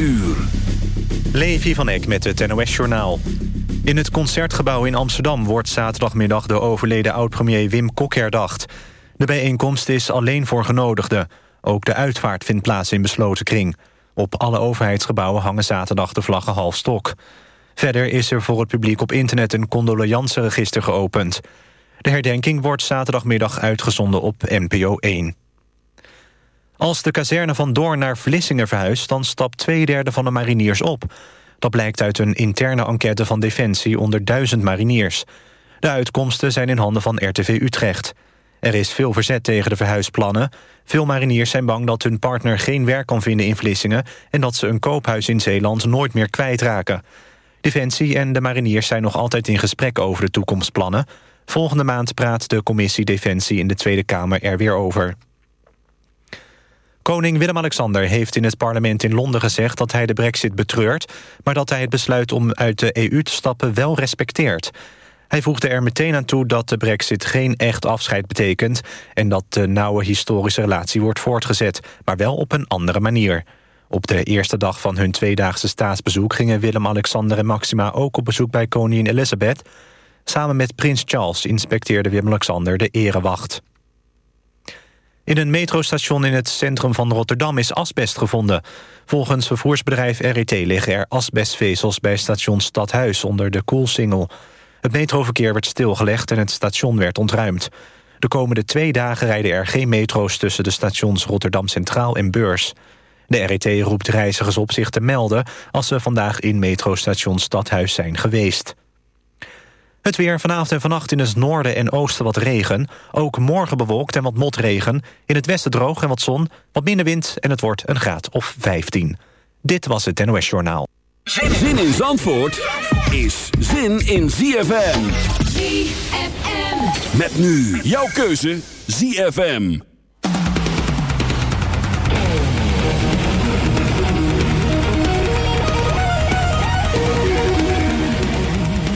uur. Levi van Eck met het NOS-journaal. In het Concertgebouw in Amsterdam wordt zaterdagmiddag... de overleden oud-premier Wim Kok herdacht. De bijeenkomst is alleen voor genodigden. Ook de uitvaart vindt plaats in besloten kring. Op alle overheidsgebouwen hangen zaterdag de vlaggen half stok. Verder is er voor het publiek op internet een condoleanceregister geopend. De herdenking wordt zaterdagmiddag uitgezonden op NPO 1. Als de kazerne van Doorn naar Vlissingen verhuist... dan stapt twee derde van de mariniers op. Dat blijkt uit een interne enquête van Defensie onder duizend mariniers. De uitkomsten zijn in handen van RTV Utrecht. Er is veel verzet tegen de verhuisplannen. Veel mariniers zijn bang dat hun partner geen werk kan vinden in Vlissingen... en dat ze een koophuis in Zeeland nooit meer kwijtraken. Defensie en de mariniers zijn nog altijd in gesprek over de toekomstplannen. Volgende maand praat de commissie Defensie in de Tweede Kamer er weer over. Koning Willem-Alexander heeft in het parlement in Londen gezegd... dat hij de brexit betreurt... maar dat hij het besluit om uit de EU te stappen wel respecteert. Hij voegde er meteen aan toe dat de brexit geen echt afscheid betekent... en dat de nauwe historische relatie wordt voortgezet... maar wel op een andere manier. Op de eerste dag van hun tweedaagse staatsbezoek... gingen Willem-Alexander en Maxima ook op bezoek bij koningin Elizabeth. Samen met prins Charles inspecteerde Willem-Alexander de erewacht. In een metrostation in het centrum van Rotterdam is asbest gevonden. Volgens vervoersbedrijf RET liggen er asbestvezels bij station Stadhuis onder de Koolsingel. Het metroverkeer werd stilgelegd en het station werd ontruimd. De komende twee dagen rijden er geen metro's tussen de stations Rotterdam Centraal en Beurs. De RET roept reizigers op zich te melden als ze vandaag in metrostation Stadhuis zijn geweest. Het weer vanavond en vannacht in het noorden en oosten wat regen. Ook morgen bewolkt en wat motregen. In het westen droog en wat zon, wat minder wind... en het wordt een graad of 15. Dit was het NOS Journaal. Zin in Zandvoort is zin in ZFM. ZFM. Met nu jouw keuze ZFM.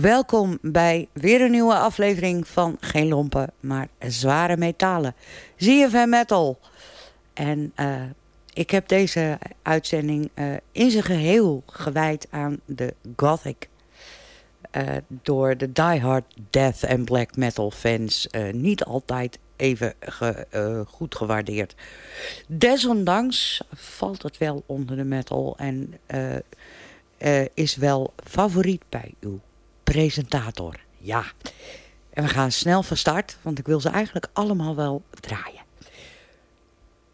Welkom bij weer een nieuwe aflevering van Geen Lompen, maar Zware Metalen. ZFM Metal. En uh, ik heb deze uitzending uh, in zijn geheel gewijd aan de Gothic. Uh, door de diehard death en black metal fans niet altijd even goed gewaardeerd. Desondanks valt het wel onder de metal en is wel favoriet bij uw presentator. Ja. En we gaan snel van start, want ik wil ze eigenlijk allemaal wel draaien.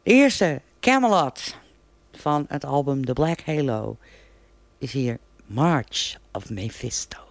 De eerste, Camelot, van het album The Black Halo, is hier March of Mephisto.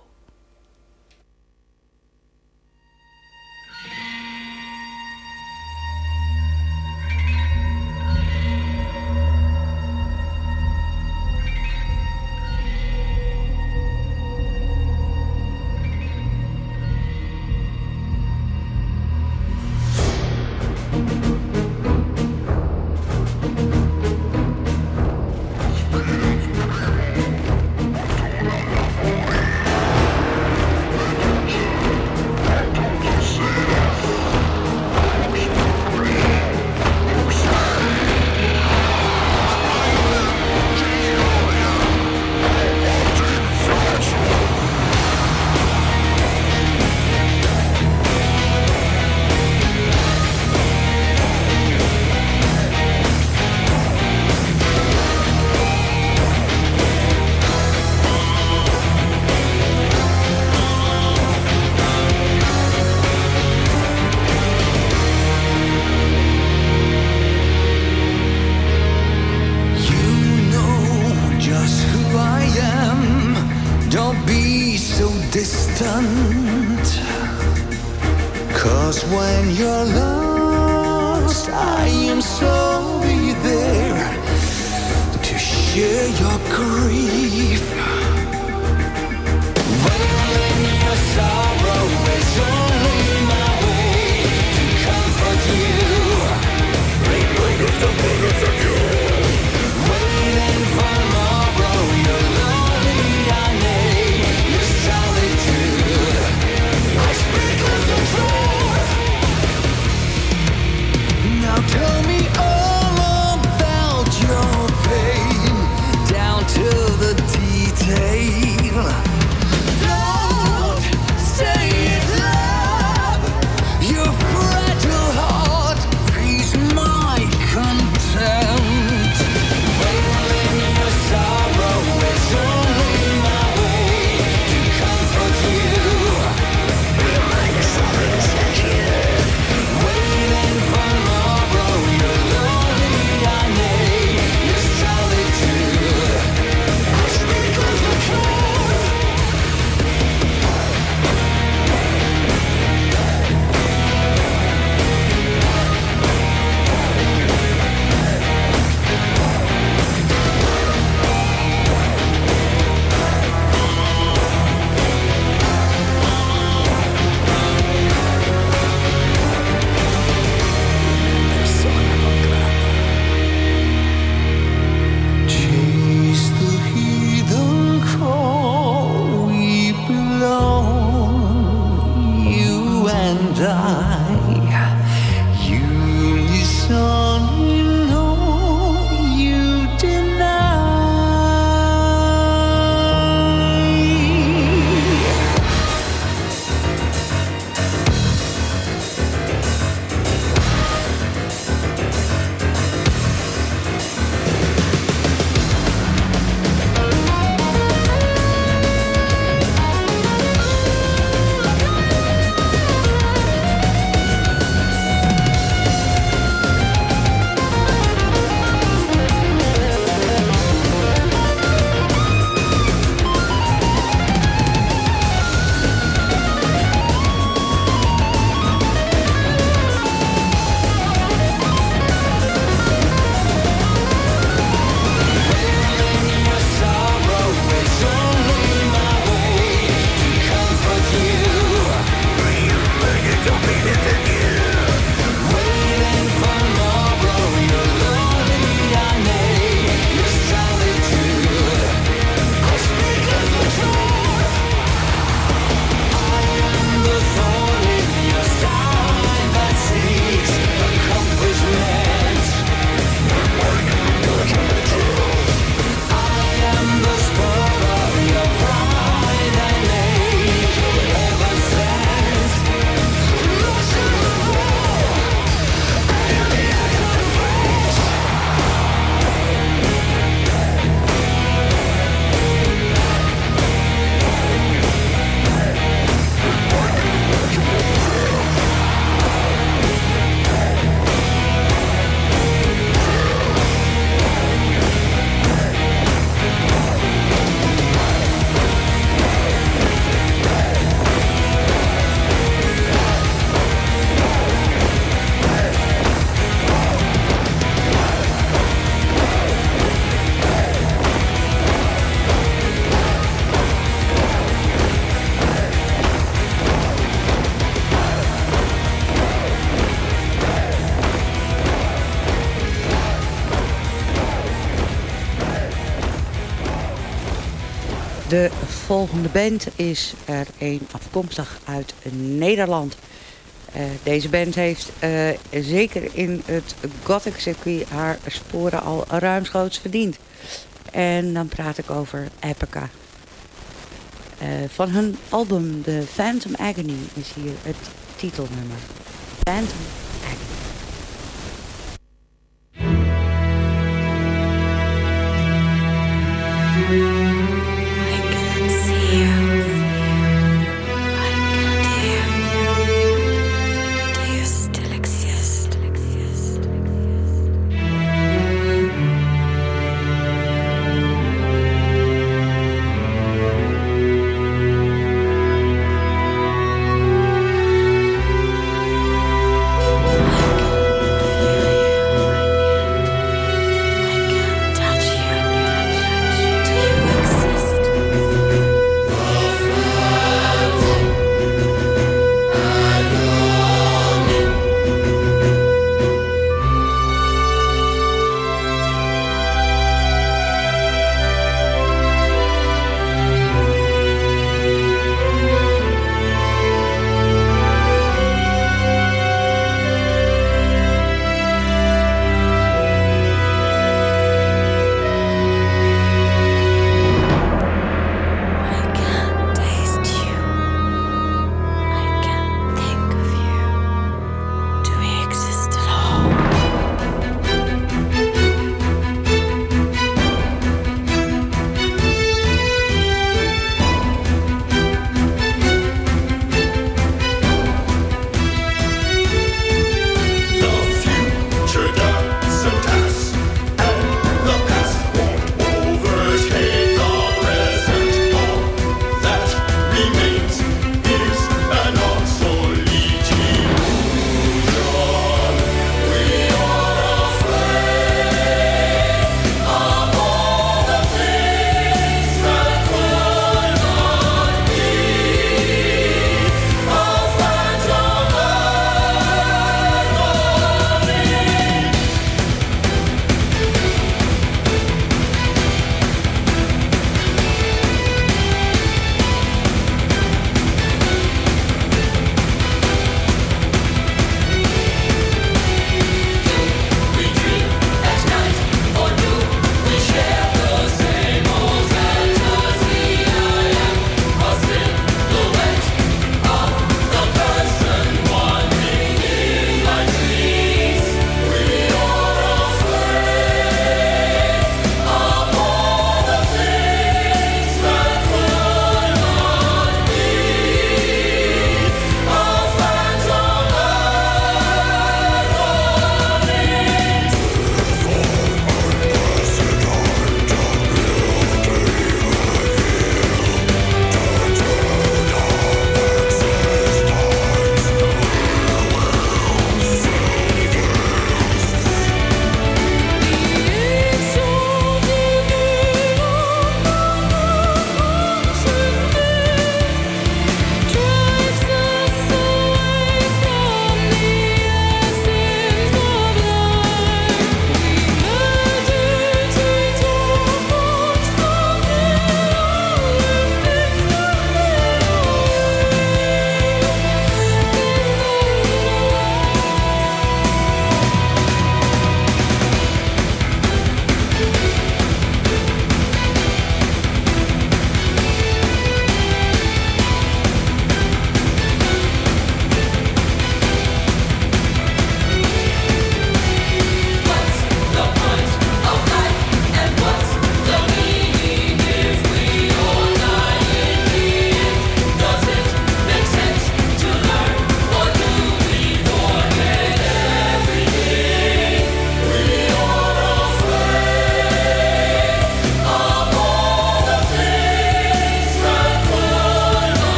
volgende band is er een afkomstig uit Nederland. Eh, deze band heeft eh, zeker in het gothic circuit haar sporen al ruimschoots verdiend. En dan praat ik over Epica. Eh, van hun album The Phantom Agony is hier het titelnummer. Phantom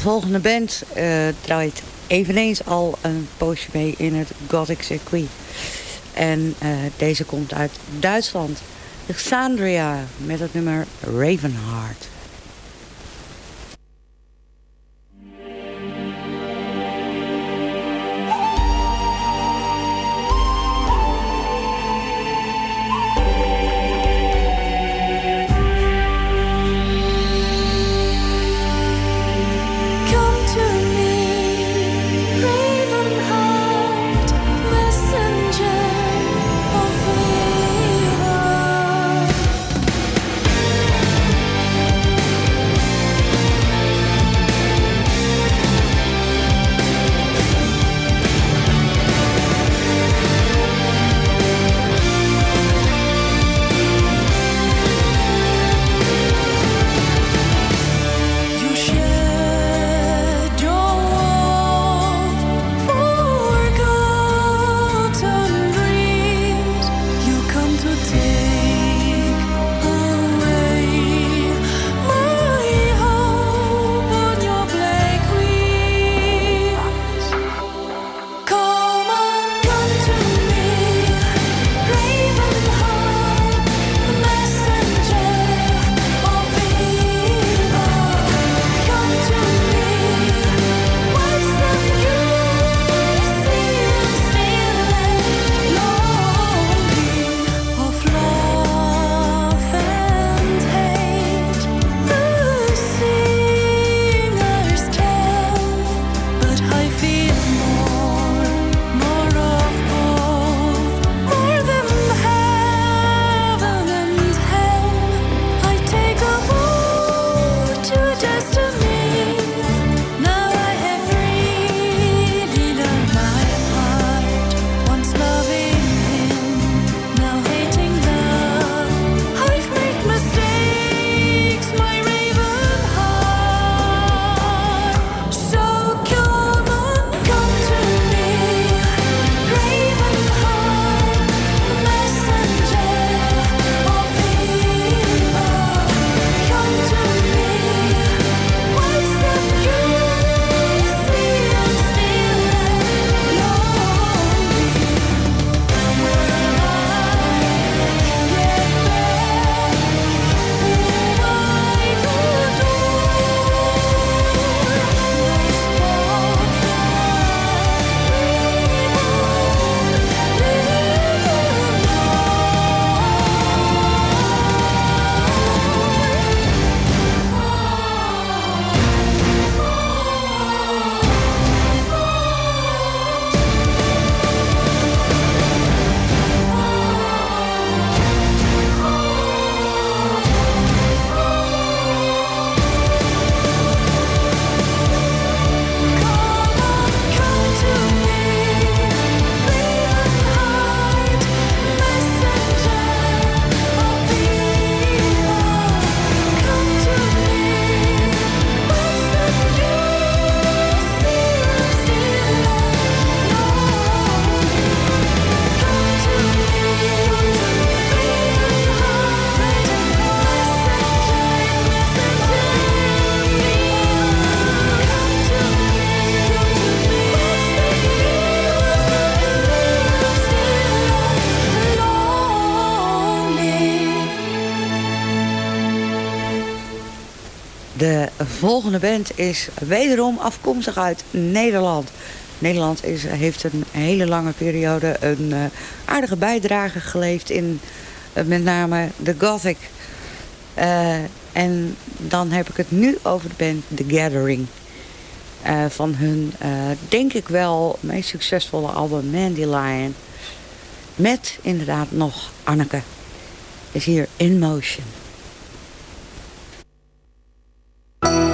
volgende band eh, draait eveneens al een poosje mee in het Gothic circuit. En eh, deze komt uit Duitsland. Xandria met het nummer Ravenheart. De volgende band is wederom afkomstig uit Nederland. Nederland is, heeft een hele lange periode een eh, aardige bijdrage geleverd in eh, met name de Gothic. Eh, en dan heb ik het nu over de band The Gathering. Van hun, denk ik wel, meest succesvolle album Lion. Met inderdaad nog Anneke. Is hier In Motion. thank you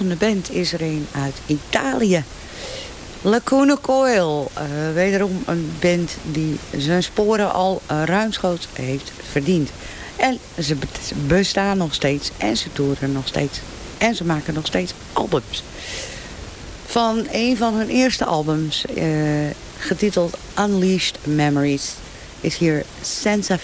volgende band is er een uit Italië. Lacuna Coil, eh, wederom een band die zijn sporen al eh, ruimschoots heeft verdiend. En ze be- ze bestaan nog steeds en ze toeren nog steeds. En ze maken nog steeds albums. Van een van hun eerste albums, eh, getiteld Unleashed Memories, is hier Senza.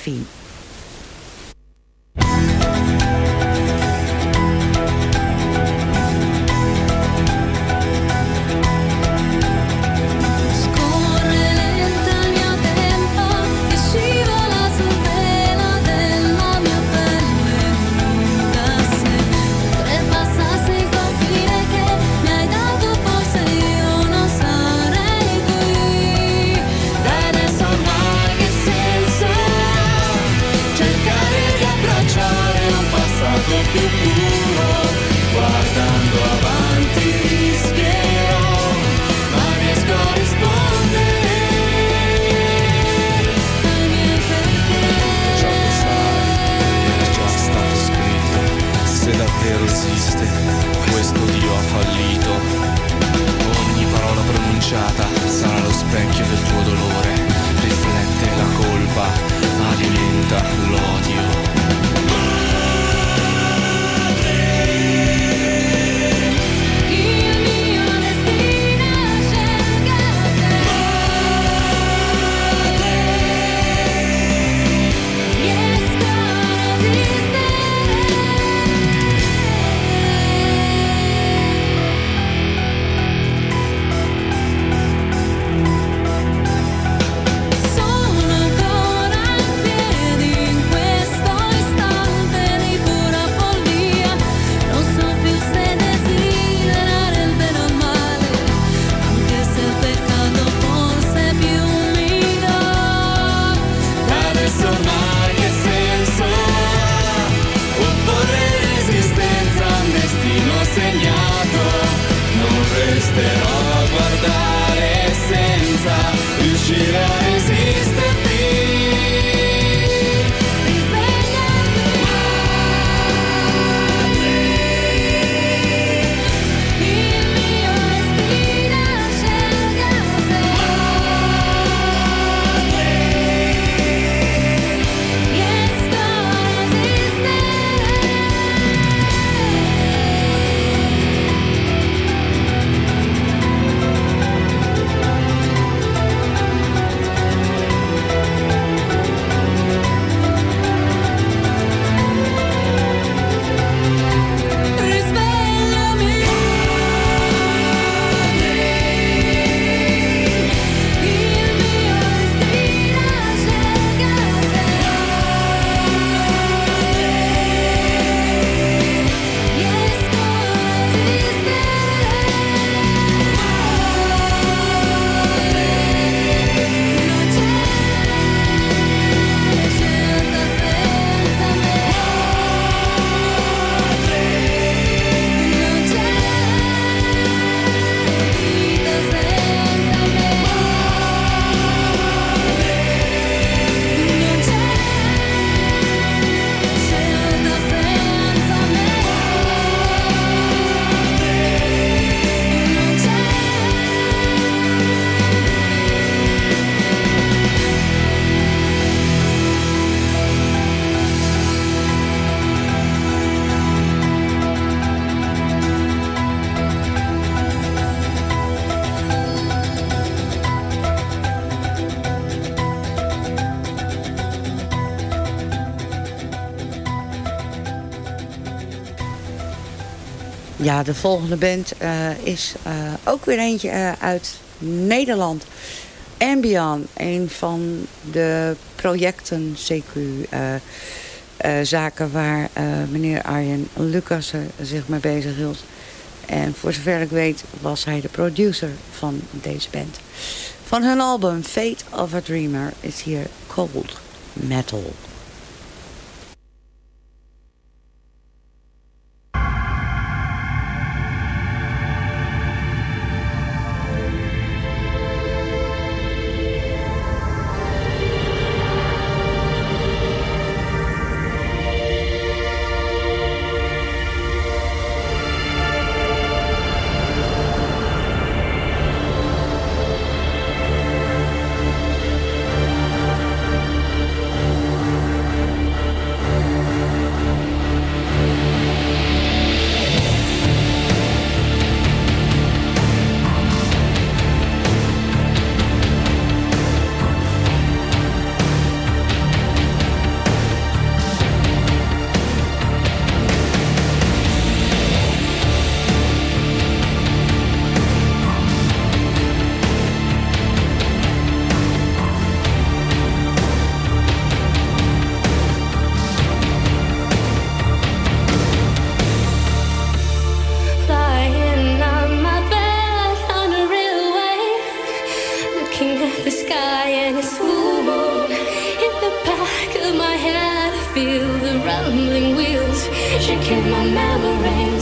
Ja, de volgende band eh, is eh, ook weer eentje eh, uit Nederland. Ambion, een van de projecten, CQ, eh, eh, zaken waar meneer Arjen Lucassen zich mee bezig hield. En voor zover ik weet was hij de producer van deze band. Van hun album Fate of a Dreamer is hier Cold Metal. in my memory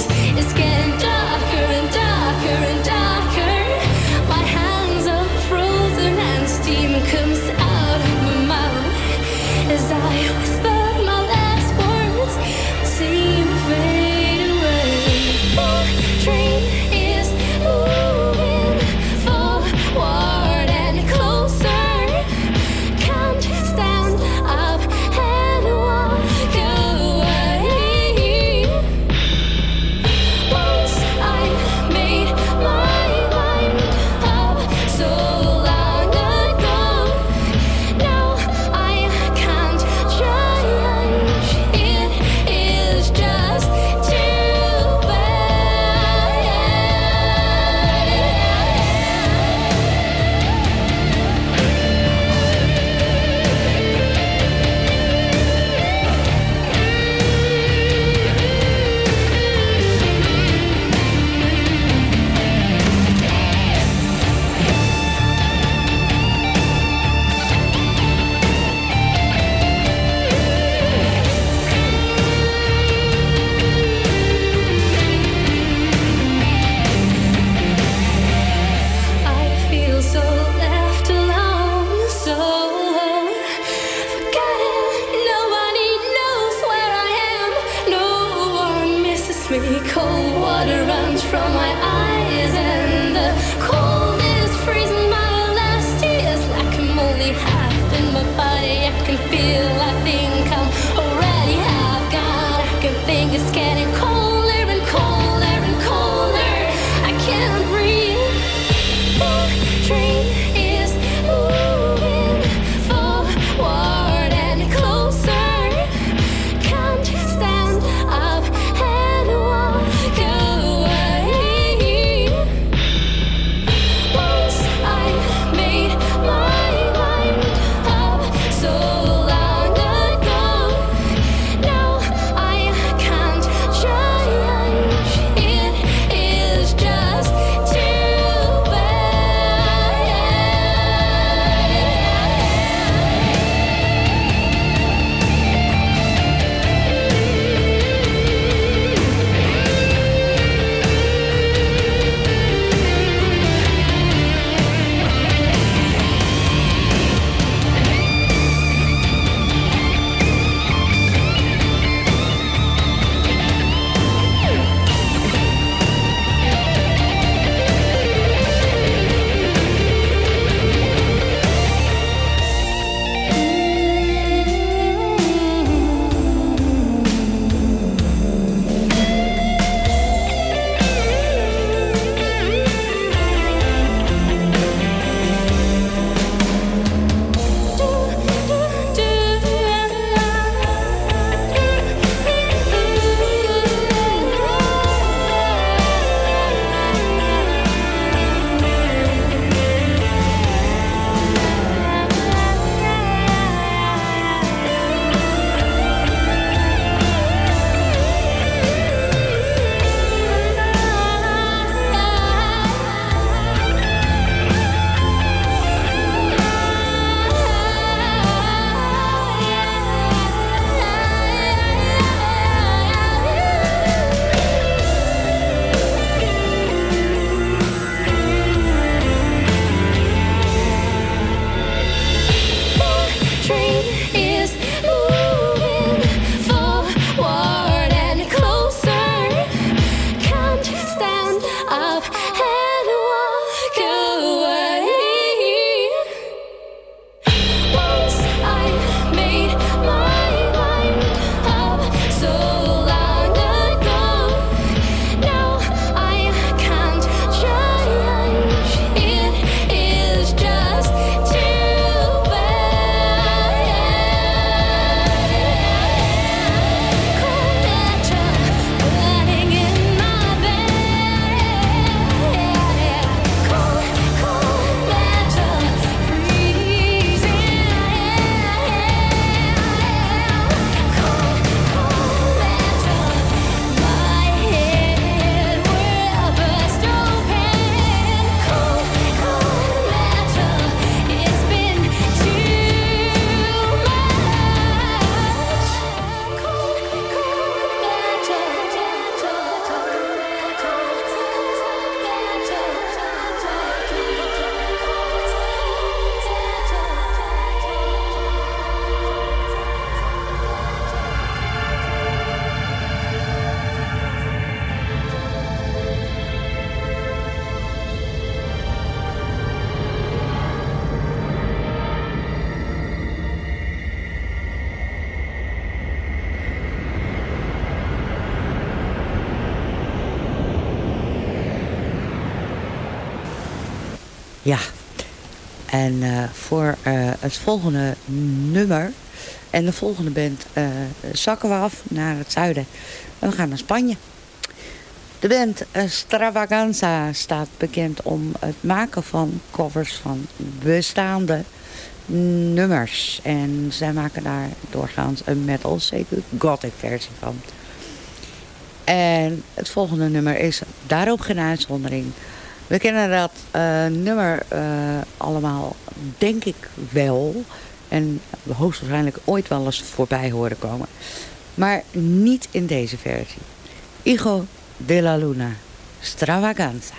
Ja. En eh, voor eh, het volgende nummer en de volgende band eh, zakken we af naar het zuiden. En we gaan naar Spanje. De band Stravaganza staat bekend om het maken van covers van bestaande nummers. En zij maken daar doorgaans een metal, zeker gothic versie van. En het volgende nummer is daarop geen uitzondering. We kennen dat eh, nummer eh, allemaal, denk ik wel. En hoogstwaarschijnlijk ooit wel eens voorbij horen komen. Maar niet in deze versie. Hijo de la Luna, Stravaganza.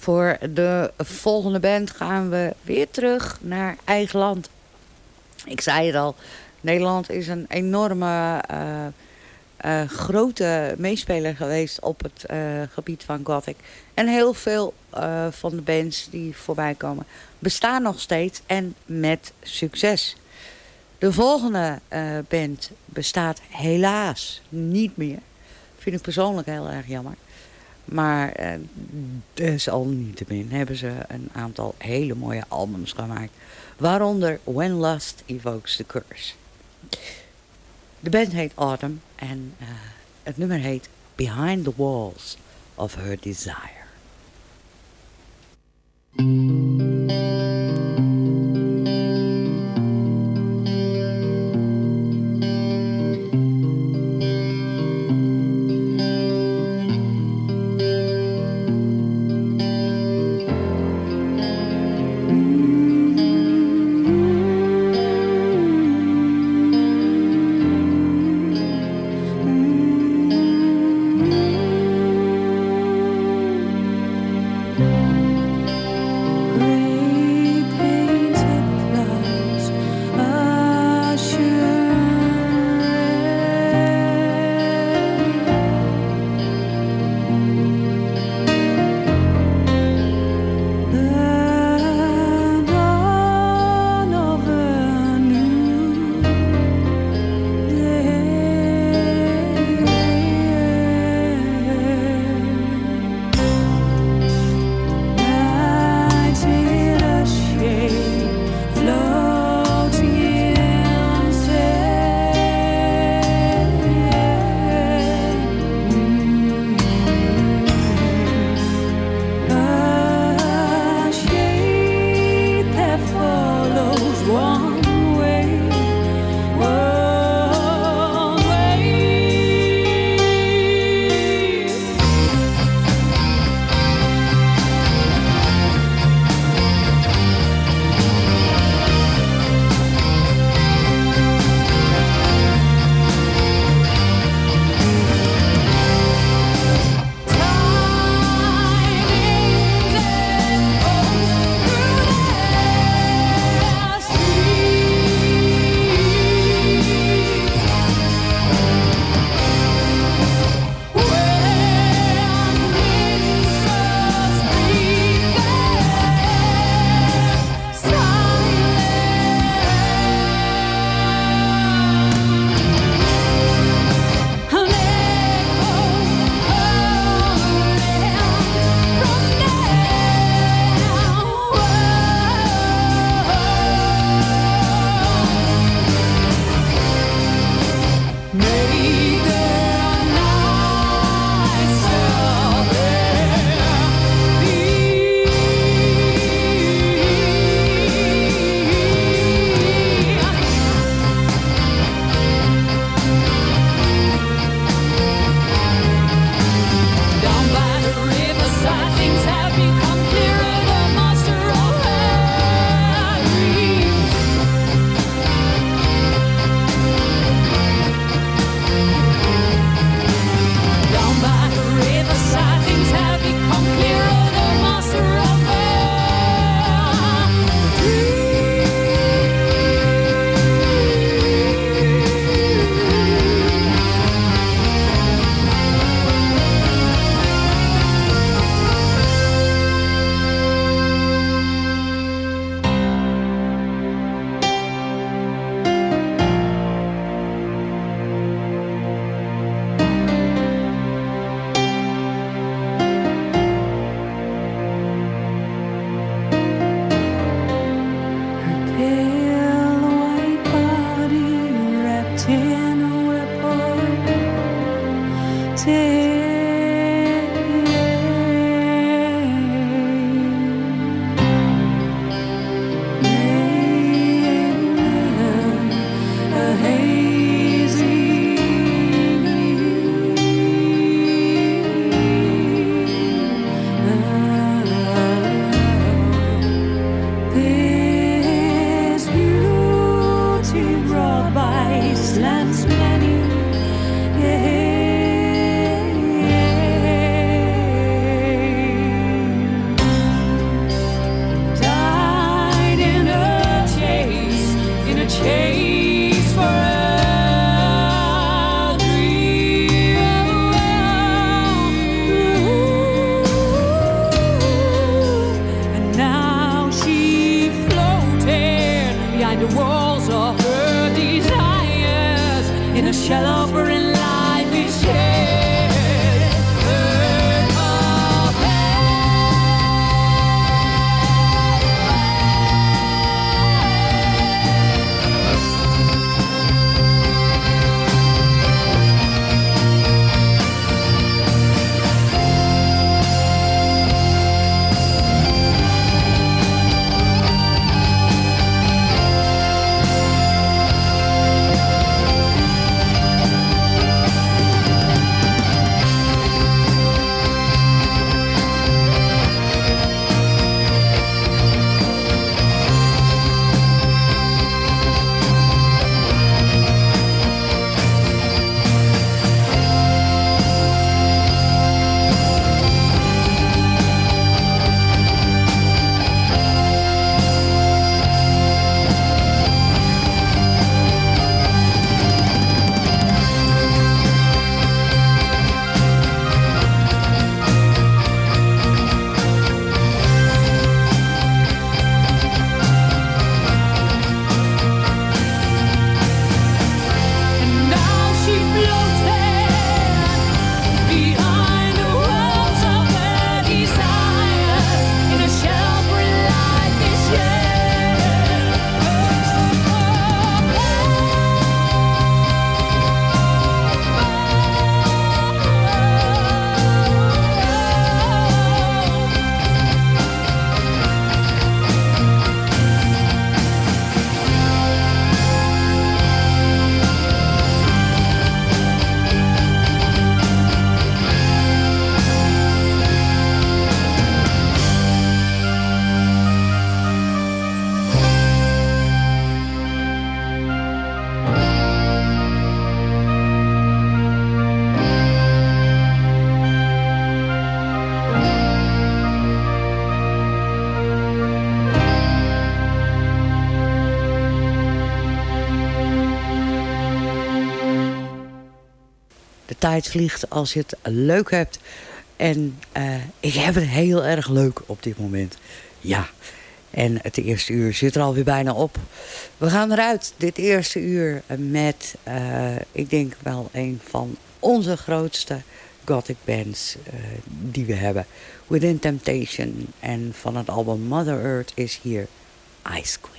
Voor de volgende band gaan we weer terug naar eigen land. Ik zei het al, Nederland is een enorme eh, eh, grote meespeler geweest op het eh, gebied van gothic. En heel veel van de bands die voorbij komen bestaan nog steeds en met succes. De volgende band bestaat helaas niet meer. Vind ik persoonlijk heel erg jammer. Maar eh, desalniettemin hebben ze een aantal hele mooie albums gemaakt. Waaronder When Lust Evokes the Curse. De band heet Autumn en eh, het nummer heet Behind the Walls of Her Desire. Tijd vliegt als je het leuk hebt. En eh, ik heb het heel erg leuk op dit moment. Ja. En het eerste uur zit er alweer bijna op. We gaan eruit, dit eerste uur, met, eh, ik denk wel een van onze grootste gothic bands eh, die we hebben. Within Temptation. En van het album Mother Earth is hier Ice Queen.